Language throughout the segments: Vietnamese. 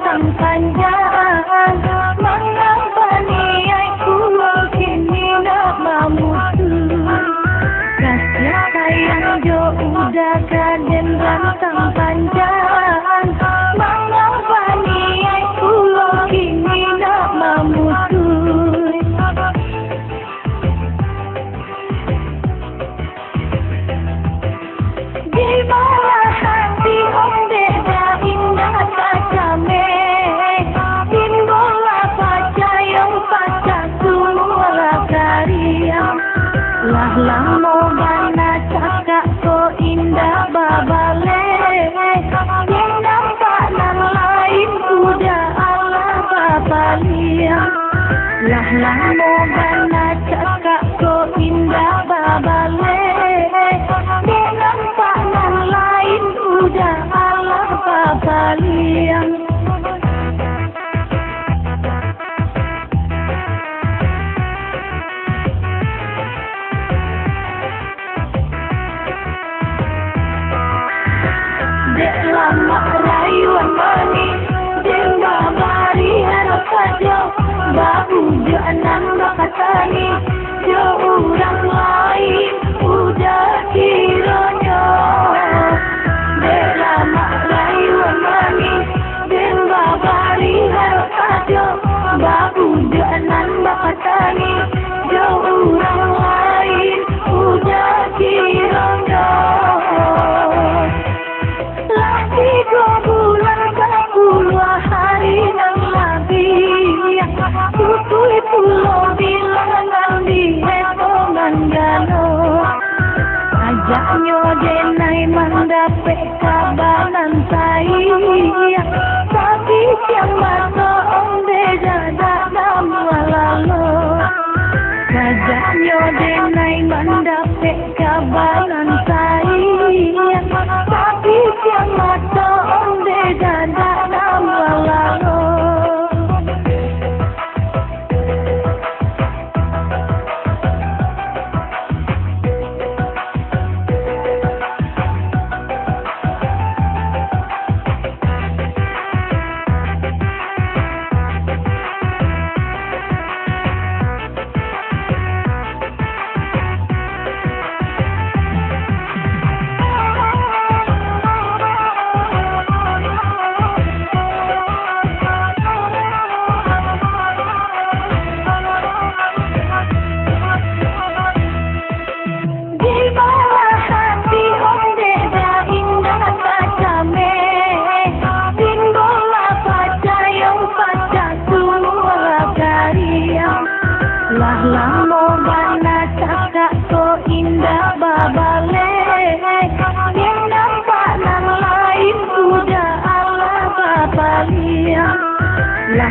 rantang panjang Mengapa kini nak mamutu Kasih sayang jo udah kaden rantang panjang Mengapa niai kini nak mamutu Di Lah lamo cakak ko indah babale Yang nampak nan lain udah Allah babalia Lah lamo Yo, babu, yo, anang, bakatani, yo, Ajaknya denai mendapat kabanan saya Tapi siang mata om beda dalam lalu Ajaknya denai mendapat kabanan saya Tapi siang mata om beda dalam lalu Di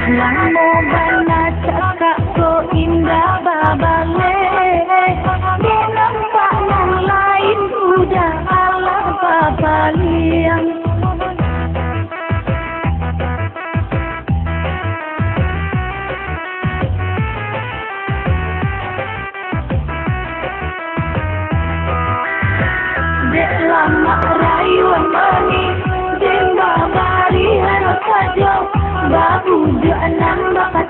Lah lamo number, who's your number?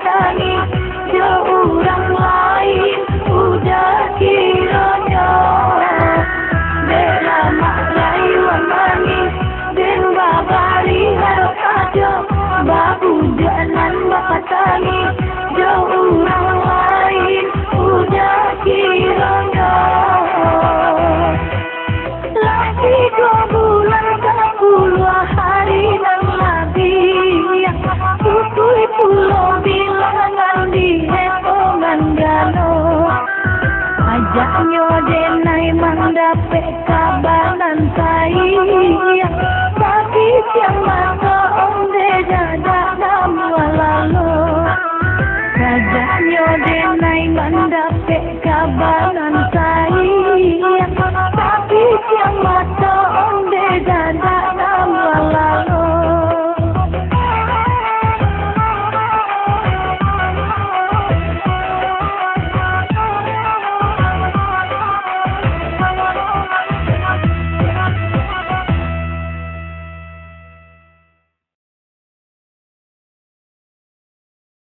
jangan nyoden nai mangdape kabanan saya